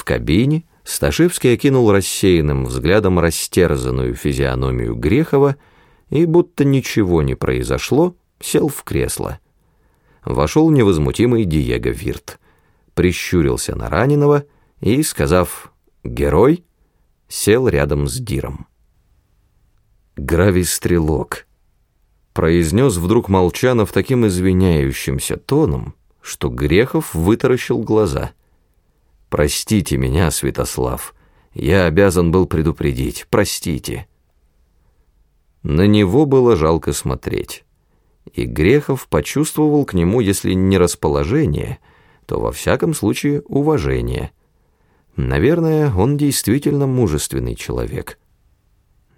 В кабине Сташевский окинул рассеянным взглядом растерзанную физиономию Грехова и, будто ничего не произошло, сел в кресло. Вошел невозмутимый Диего Вирт, прищурился на раненого и, сказав «Герой», сел рядом с Диром. «Гравий-стрелок», — произнес вдруг Молчанов таким извиняющимся тоном, что Грехов вытаращил глаза. «Простите меня, Святослав, я обязан был предупредить, простите». На него было жалко смотреть, и Грехов почувствовал к нему, если не расположение, то во всяком случае уважение. Наверное, он действительно мужественный человек.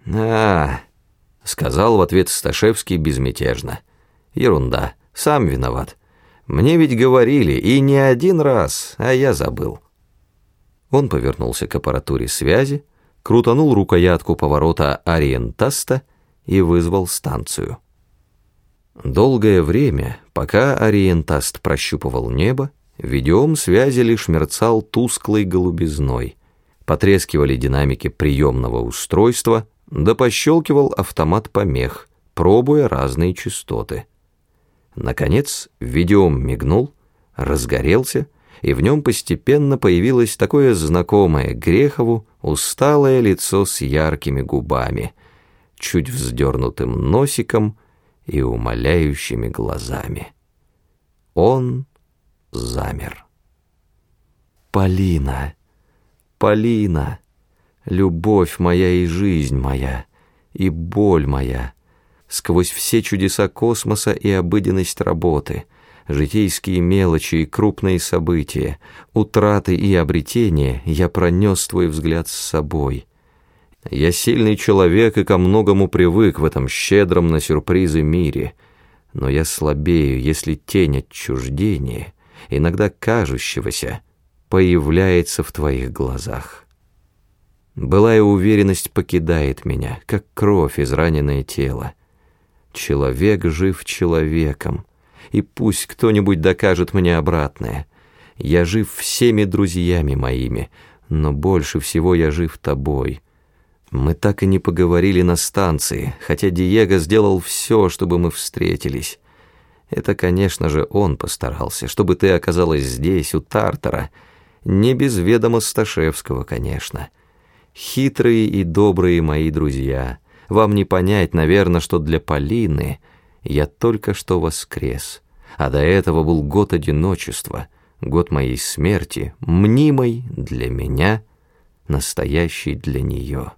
«А, — сказал в ответ Сташевский безмятежно. «Ерунда, сам виноват. Мне ведь говорили, и не один раз, а я забыл». Он повернулся к аппаратуре связи, крутанул рукоятку поворота ориентаста и вызвал станцию. Долгое время, пока ориентаст прощупывал небо, видеом связи лишь мерцал тусклой голубизной. Потрескивали динамики приемного устройства, да пощелкивал автомат помех, пробуя разные частоты. Наконец, видеом мигнул, разгорелся, и в нем постепенно появилось такое знакомое Грехову усталое лицо с яркими губами, чуть вздернутым носиком и умоляющими глазами. Он замер. «Полина! Полина!» любовь моя и жизнь моя, и боль моя. Сквозь все чудеса космоса и обыденность работы, житейские мелочи и крупные события, утраты и обретения, я пронес твой взгляд с собой. Я сильный человек и ко многому привык в этом щедром на сюрпризы мире, но я слабею, если тень отчуждения, иногда кажущегося, появляется в твоих глазах. Былая уверенность покидает меня, как кровь израненное тело. Человек жив человеком, и пусть кто-нибудь докажет мне обратное. Я жив всеми друзьями моими, но больше всего я жив тобой. Мы так и не поговорили на станции, хотя Диего сделал все, чтобы мы встретились. Это, конечно же, он постарался, чтобы ты оказалась здесь, у Тартара. Не без ведома Сташевского, конечно. Хитрые и добрые мои друзья, вам не понять, наверное, что для Полины я только что воскрес, а до этого был год одиночества, год моей смерти, мнимой для меня, настоящий для нее».